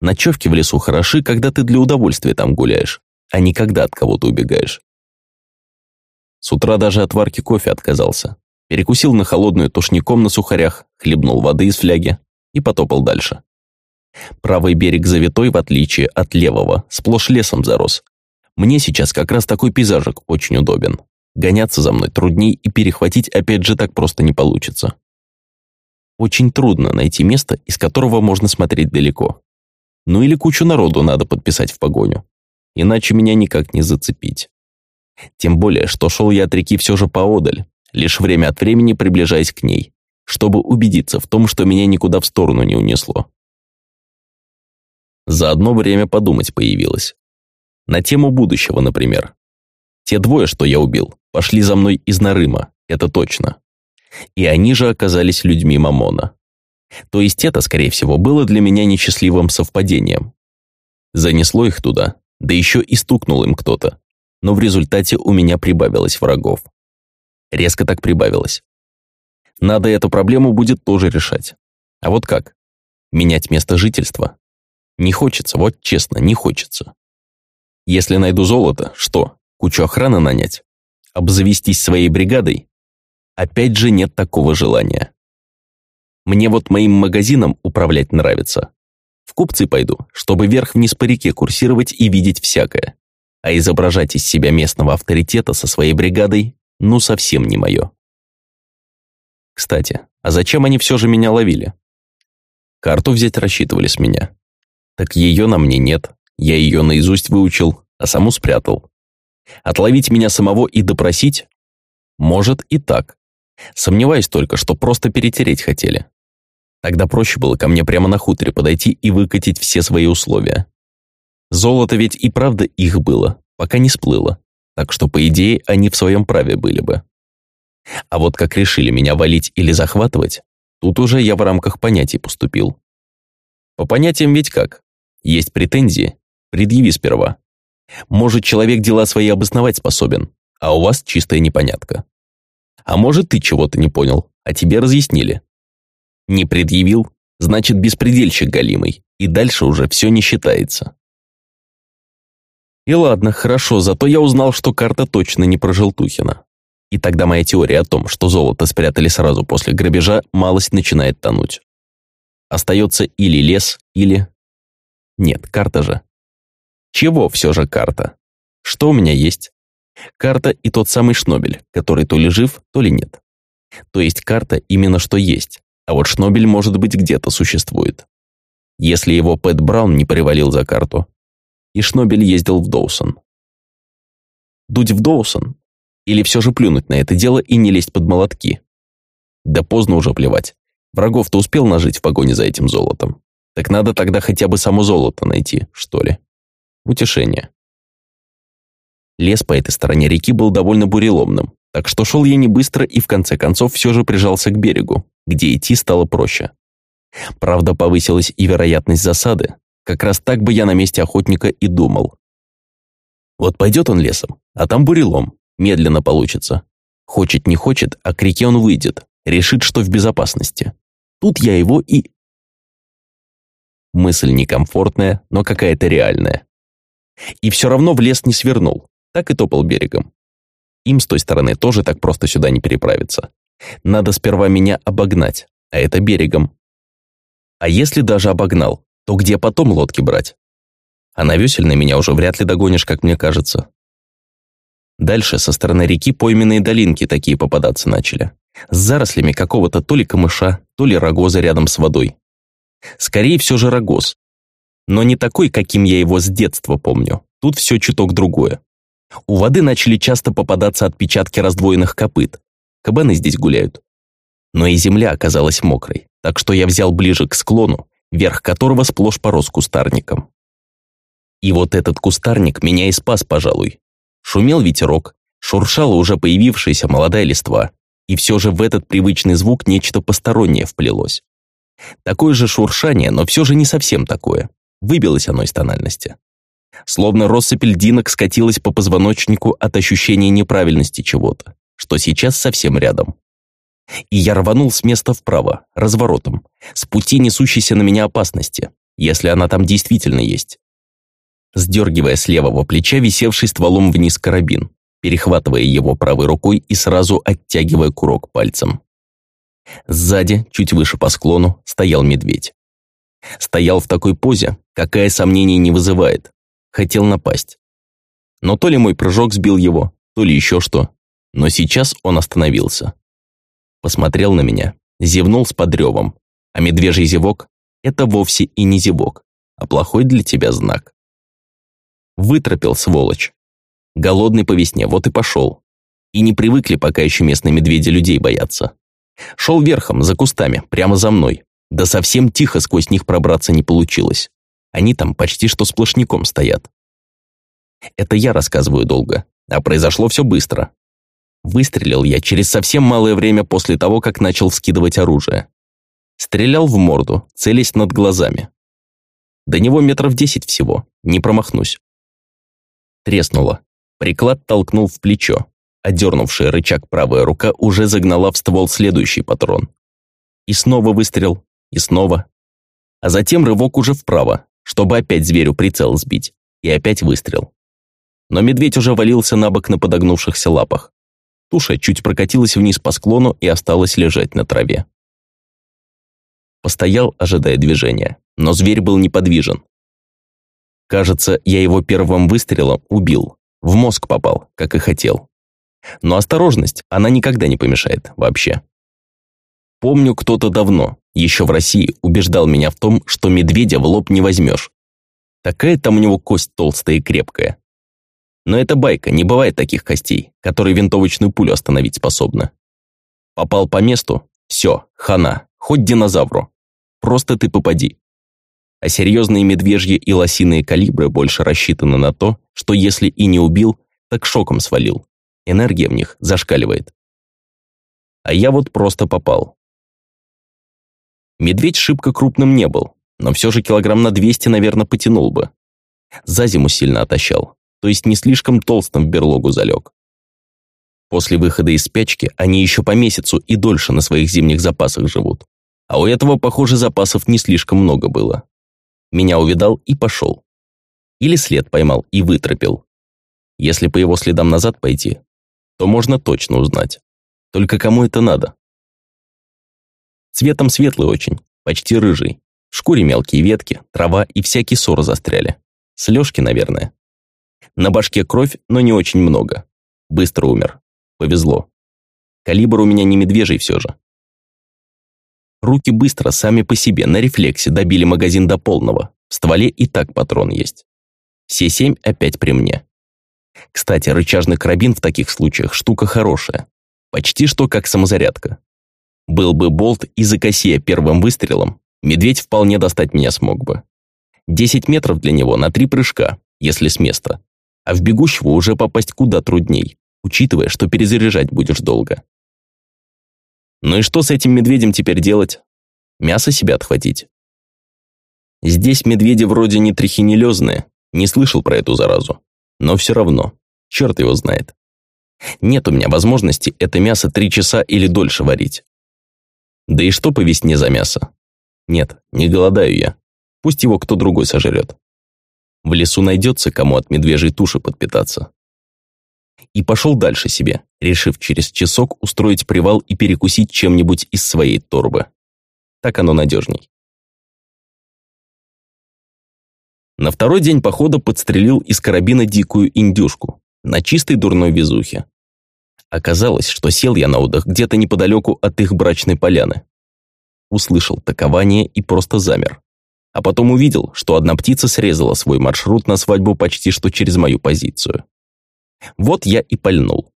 A: Ночевки в лесу хороши, когда ты для удовольствия там гуляешь, а не когда от кого-то убегаешь. С утра даже от варки кофе отказался. перекусил на холодную тушником на сухарях, хлебнул воды из фляги и потопал дальше. Правый берег завитой, в отличие от левого, сплошь лесом зарос. Мне сейчас как раз такой пейзажик очень удобен. Гоняться за мной трудней и перехватить опять же так просто не получится. Очень трудно найти место, из которого можно смотреть далеко. Ну или кучу народу надо подписать в погоню. Иначе меня никак не зацепить. Тем более, что шел я от реки все же поодаль, лишь время от времени приближаясь к ней, чтобы убедиться в том, что меня никуда в сторону не унесло. За одно время подумать появилось. На тему будущего, например. Те двое, что я убил, пошли за мной из Нарыма, это точно. И они же оказались людьми Мамона. То есть это, скорее всего, было для меня несчастливым совпадением. Занесло их туда, да еще и стукнул им кто-то. Но в результате у меня прибавилось врагов. Резко так прибавилось. Надо эту проблему будет тоже решать. А вот как? Менять место жительства? Не хочется, вот честно, не хочется. Если найду золото, что, кучу охраны нанять? Обзавестись своей бригадой? Опять же нет такого желания. Мне вот моим магазином управлять нравится. В купцы пойду, чтобы вверх-вниз по реке курсировать и видеть всякое. А изображать из себя местного авторитета со своей бригадой ну совсем не мое. Кстати, а зачем они все же меня ловили? Карту взять рассчитывали с меня. Так ее на мне нет. Я ее наизусть выучил, а саму спрятал. Отловить меня самого и допросить? Может и так. Сомневаюсь только, что просто перетереть хотели. Тогда проще было ко мне прямо на хуторе подойти и выкатить все свои условия. Золото ведь и правда их было, пока не сплыло. Так что, по идее, они в своем праве были бы. А вот как решили меня валить или захватывать, тут уже я в рамках понятий поступил. По понятиям ведь как? Есть претензии? Предъяви сперва. Может, человек дела свои обосновать способен, а у вас чистая непонятка. А может, ты чего-то не понял, а тебе разъяснили. Не предъявил, значит, беспредельщик галимый, и дальше уже все не считается. И ладно, хорошо, зато я узнал, что карта точно не про Желтухина. И тогда моя теория о том, что золото спрятали сразу после грабежа, малость начинает тонуть. Остается или лес, или нет, карта же. Чего все же карта? Что у меня есть? Карта и тот самый Шнобель, который то ли жив, то ли нет. То есть карта именно что есть, а вот Шнобель может быть где-то существует. Если его Пэт Браун не привалил за карту, и Шнобель ездил в Доусон. Дуть в Доусон? Или все же плюнуть на это дело и не лезть под молотки? Да поздно уже плевать. Врагов-то успел нажить в погоне за этим золотом. Так надо тогда хотя бы само золото найти, что ли. Утешение. Лес по этой стороне реки был довольно буреломным, так что шел я не быстро и в конце концов все же прижался к берегу, где идти стало проще. Правда, повысилась и вероятность засады. Как раз так бы я на месте охотника и думал. Вот пойдет он лесом, а там бурелом, медленно получится. Хочет не хочет, а к реке он выйдет, решит, что в безопасности. Тут я его и Мысль некомфортная, но какая-то реальная. И все равно в лес не свернул, так и топал берегом. Им с той стороны тоже так просто сюда не переправиться. Надо сперва меня обогнать, а это берегом. А если даже обогнал, то где потом лодки брать? А на весельной меня уже вряд ли догонишь, как мне кажется. Дальше со стороны реки пойменные долинки такие попадаться начали. С зарослями какого-то то ли камыша, то ли рогоза рядом с водой. Скорее все же рогоз. Но не такой, каким я его с детства помню. Тут все чуток другое. У воды начали часто попадаться отпечатки раздвоенных копыт. Кабаны здесь гуляют. Но и земля оказалась мокрой, так что я взял ближе к склону, верх которого сплошь порос кустарником. И вот этот кустарник меня и спас, пожалуй. Шумел ветерок, шуршала уже появившаяся молодая листва, и все же в этот привычный звук нечто постороннее вплелось. Такое же шуршание, но все же не совсем такое. Выбилось оно из тональности. Словно россыпь льдинок скатилась по позвоночнику от ощущения неправильности чего-то, что сейчас совсем рядом. И я рванул с места вправо, разворотом, с пути несущейся на меня опасности, если она там действительно есть. Сдергивая с левого плеча висевший стволом вниз карабин, перехватывая его правой рукой и сразу оттягивая курок пальцем. Сзади, чуть выше по склону, стоял медведь. Стоял в такой позе, какая сомнений не вызывает. Хотел напасть. Но то ли мой прыжок сбил его, то ли еще что. Но сейчас он остановился. Посмотрел на меня, зевнул с подревом. А медвежий зевок – это вовсе и не зевок, а плохой для тебя знак. Вытропил, сволочь. Голодный по весне, вот и пошел. И не привыкли пока еще местные медведи людей бояться. Шел верхом, за кустами, прямо за мной. Да совсем тихо сквозь них пробраться не получилось. Они там почти что сплошняком стоят. Это я рассказываю долго, а произошло все быстро. Выстрелил я через совсем малое время после того, как начал вскидывать оружие. Стрелял в морду, целясь над глазами. До него метров десять всего, не промахнусь. Треснуло. Приклад толкнул в плечо. Одернувшая рычаг правая рука уже загнала в ствол следующий патрон. И снова выстрел, и снова. А затем рывок уже вправо, чтобы опять зверю прицел сбить. И опять выстрел. Но медведь уже валился на бок на подогнувшихся лапах. Туша чуть прокатилась вниз по склону и осталась лежать на траве. Постоял, ожидая движения, но зверь был неподвижен. Кажется, я его первым выстрелом убил. В мозг попал, как и хотел. Но осторожность, она никогда не помешает, вообще. Помню, кто-то давно, еще в России, убеждал меня в том, что медведя в лоб не возьмешь. Такая там у него кость толстая и крепкая. Но это байка, не бывает таких костей, которые винтовочную пулю остановить способны. Попал по месту, все, хана, хоть динозавру. Просто ты попади. А серьезные медвежьи и лосиные калибры больше рассчитаны на то, что если и не убил, так шоком свалил. Энергия в них зашкаливает. А я вот просто попал. Медведь шибко крупным не был, но все же килограмм на 200, наверное, потянул бы. За зиму сильно отощал, то есть не слишком толстым в берлогу залег. После выхода из спячки они еще по месяцу и дольше на своих зимних запасах живут. А у этого, похоже, запасов не слишком много было. Меня увидал и пошел. Или след поймал и вытропил. Если по его следам назад пойти, то можно точно узнать. Только кому это надо? Цветом светлый очень, почти рыжий. В шкуре мелкие ветки, трава и всякий сор застряли. Слежки, наверное. На башке кровь, но не очень много. Быстро умер. Повезло. Калибр у меня не медвежий все же. Руки быстро, сами по себе, на рефлексе добили магазин до полного. В стволе и так патрон есть. Все семь опять при мне. Кстати, рычажный карабин в таких случаях штука хорошая. Почти что как самозарядка. Был бы болт и закосия первым выстрелом, медведь вполне достать меня смог бы. Десять метров для него на три прыжка, если с места. А в бегущего уже попасть куда трудней, учитывая, что перезаряжать будешь долго. Ну и что с этим медведем теперь делать? Мясо себе отхватить? Здесь медведи вроде не трихинелезные, не слышал про эту заразу. Но все равно, черт его знает. Нет у меня возможности это мясо три часа или дольше варить. Да и что по весне за мясо? Нет, не голодаю я. Пусть его кто другой сожрет. В лесу найдется, кому от медвежьей туши подпитаться. И пошел дальше себе, решив через часок устроить привал и перекусить чем-нибудь из своей торбы. Так оно надежней. На второй день похода подстрелил из карабина дикую индюшку на чистой дурной везухе. Оказалось, что сел я на отдых где-то неподалеку от их брачной поляны. Услышал такование и просто замер. А потом увидел, что одна птица срезала свой маршрут на свадьбу почти что через мою позицию. Вот я и пальнул.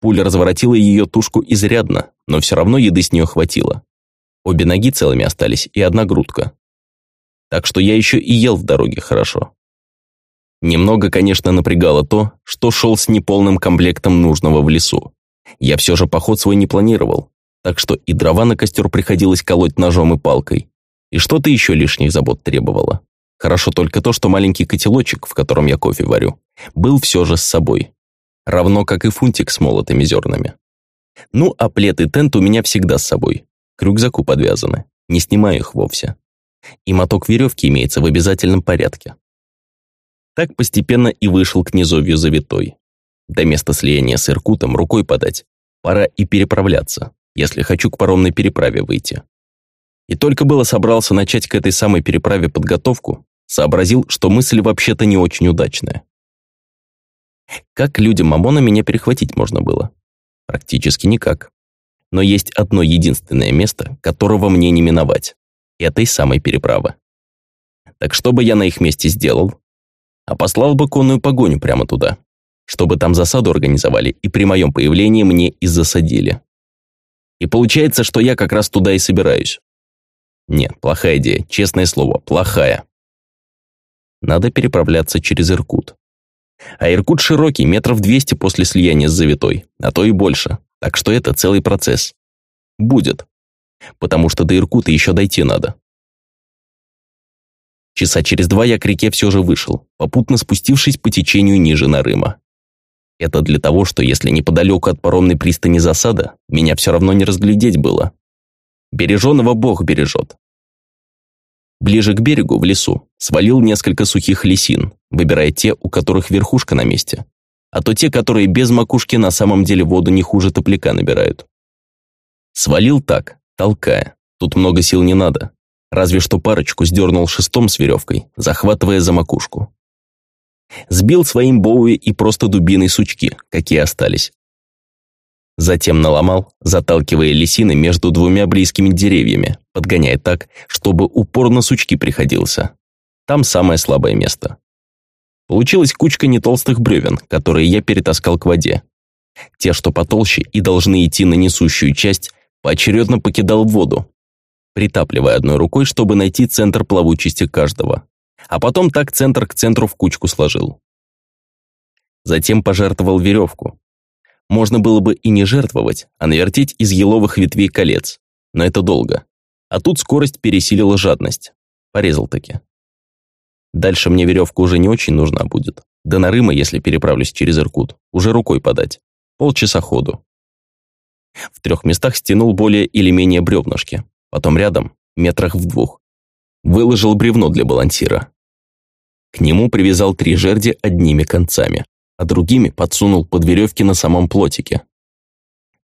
A: Пуля разворотила ее тушку изрядно, но все равно еды с нее хватило. Обе ноги целыми остались и одна грудка. Так что я еще и ел в дороге хорошо. Немного, конечно, напрягало то, что шел с неполным комплектом нужного в лесу. Я все же поход свой не планировал, так что и дрова на костер приходилось колоть ножом и палкой, и что-то еще лишних забот требовало. Хорошо только то, что маленький котелочек, в котором я кофе варю, был все же с собой. Равно как и фунтик с молотыми зернами. Ну, а плед и тент у меня всегда с собой. К рюкзаку подвязаны. Не снимаю их вовсе. И моток веревки имеется в обязательном порядке. Так постепенно и вышел к низовью завитой. До места слияния с Иркутом рукой подать. Пора и переправляться, если хочу к паромной переправе выйти. И только было собрался начать к этой самой переправе подготовку, сообразил, что мысль вообще-то не очень удачная. Как людям Мамона меня перехватить можно было? Практически никак. Но есть одно единственное место, которого мне не миновать. Этой самой переправы. Так что бы я на их месте сделал? А послал бы конную погоню прямо туда, чтобы там засаду организовали и при моем появлении мне и засадили. И получается, что я как раз туда и собираюсь. Нет, плохая идея, честное слово, плохая. Надо переправляться через Иркут. А Иркут широкий, метров 200 после слияния с Завитой, а то и больше. Так что это целый процесс. Будет. Потому что до Иркута еще дойти надо. Часа через два я к реке все же вышел, попутно спустившись по течению ниже Нарыма. Это для того, что если неподалеку от паромной пристани засада, меня все равно не разглядеть было. Береженого Бог бережет. Ближе к берегу, в лесу, свалил несколько сухих лисин, выбирая те, у которых верхушка на месте, а то те, которые без макушки на самом деле воду не хуже топляка набирают. Свалил так, толкая. Тут много сил не надо. Разве что парочку сдернул шестом с веревкой, захватывая за макушку. Сбил своим Боуи и просто дубиной сучки, какие остались. Затем наломал, заталкивая лисины между двумя близкими деревьями, подгоняя так, чтобы упор на сучки приходился. Там самое слабое место. Получилась кучка нетолстых бревен, которые я перетаскал к воде. Те, что потолще и должны идти на несущую часть, поочередно покидал в воду, притапливая одной рукой, чтобы найти центр плавучести каждого а потом так центр к центру в кучку сложил. Затем пожертвовал веревку. Можно было бы и не жертвовать, а навертеть из еловых ветвей колец, но это долго. А тут скорость пересилила жадность. Порезал таки. Дальше мне веревка уже не очень нужна будет. До Нарыма, если переправлюсь через Иркут, уже рукой подать. Полчаса ходу. В трех местах стянул более или менее бревнышки. Потом рядом, метрах в двух. Выложил бревно для балансира. К нему привязал три жерди одними концами, а другими подсунул под веревки на самом плотике.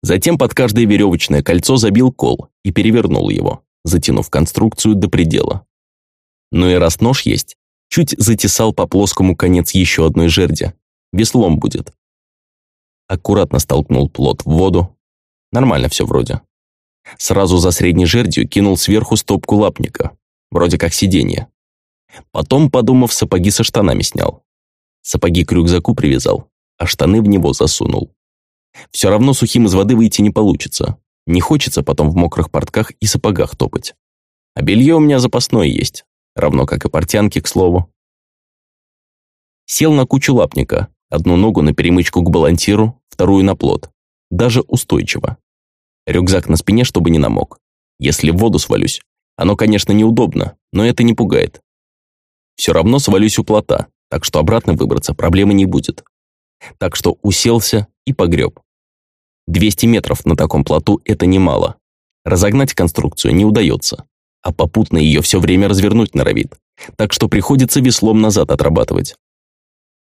A: Затем под каждое веревочное кольцо забил кол и перевернул его, затянув конструкцию до предела. Ну и раз нож есть, чуть затесал по плоскому конец еще одной жерди. Веслом будет. Аккуратно столкнул плот в воду. Нормально все вроде. Сразу за средней жердью кинул сверху стопку лапника, вроде как сиденье. Потом, подумав, сапоги со штанами снял. Сапоги к рюкзаку привязал, а штаны в него засунул. Все равно сухим из воды выйти не получится. Не хочется потом в мокрых портках и сапогах топать. А белье у меня запасное есть, равно как и портянки, к слову. Сел на кучу лапника, одну ногу на перемычку к балансиру, вторую на плот. Даже устойчиво. Рюкзак на спине, чтобы не намок. Если в воду свалюсь, оно, конечно, неудобно, но это не пугает. Все равно свалюсь у плота, так что обратно выбраться проблемы не будет. Так что уселся и погреб. 200 метров на таком плоту – это немало. Разогнать конструкцию не удается, а попутно ее все время развернуть норовит, так что приходится веслом назад отрабатывать.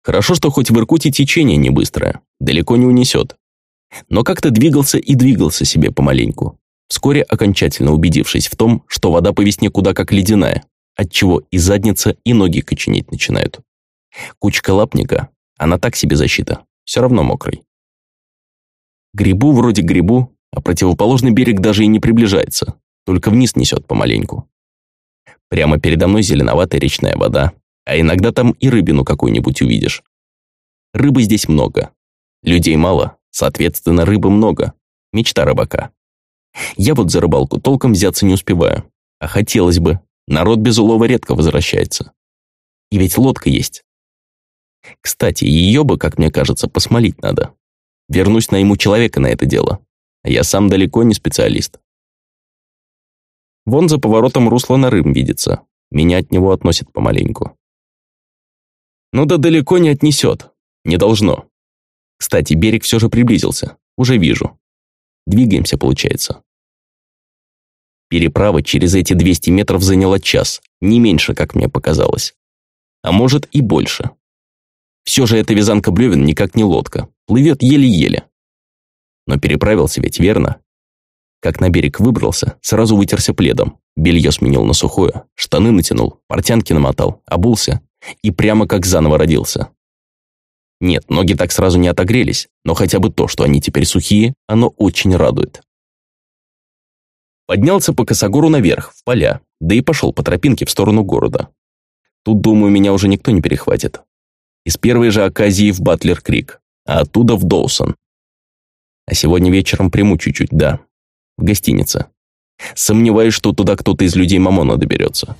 A: Хорошо, что хоть в Иркуте течение не быстрое, далеко не унесет. Но как-то двигался и двигался себе помаленьку, вскоре окончательно убедившись в том, что вода по весне куда как ледяная, отчего и задница, и ноги коченеть начинают. Кучка лапника, она так себе защита, все равно мокрый. Грибу вроде грибу, а противоположный берег даже и не приближается, только вниз несет помаленьку. Прямо передо мной зеленоватая речная вода, а иногда там и рыбину какую-нибудь увидишь. Рыбы здесь много. Людей мало, соответственно, рыбы много. Мечта рыбака. Я вот за рыбалку толком взяться не успеваю, а хотелось бы, Народ без улова редко возвращается. И ведь лодка есть. Кстати, ее бы, как мне кажется, посмолить надо. Вернусь найму человека на это дело. А я сам далеко не специалист. Вон за поворотом русло на рым видится. Меня от него относит помаленьку. Ну да далеко не отнесет. Не должно. Кстати, берег все же приблизился. Уже вижу. Двигаемся, получается. Переправа через эти 200 метров заняла час, не меньше, как мне показалось. А может и больше. Все же эта вязанка бревен никак не лодка, плывет еле-еле. Но переправился ведь, верно? Как на берег выбрался, сразу вытерся пледом, белье сменил на сухое, штаны натянул, портянки намотал, обулся и прямо как заново родился. Нет, ноги так сразу не отогрелись, но хотя бы то, что они теперь сухие, оно очень радует. Поднялся по косогору наверх, в поля, да и пошел по тропинке в сторону города. Тут, думаю, меня уже никто не перехватит. Из первой же оказии в Батлер-Крик, а оттуда в Доусон. А сегодня вечером приму чуть-чуть, да. В гостинице. Сомневаюсь, что туда кто-то из людей Мамона доберется.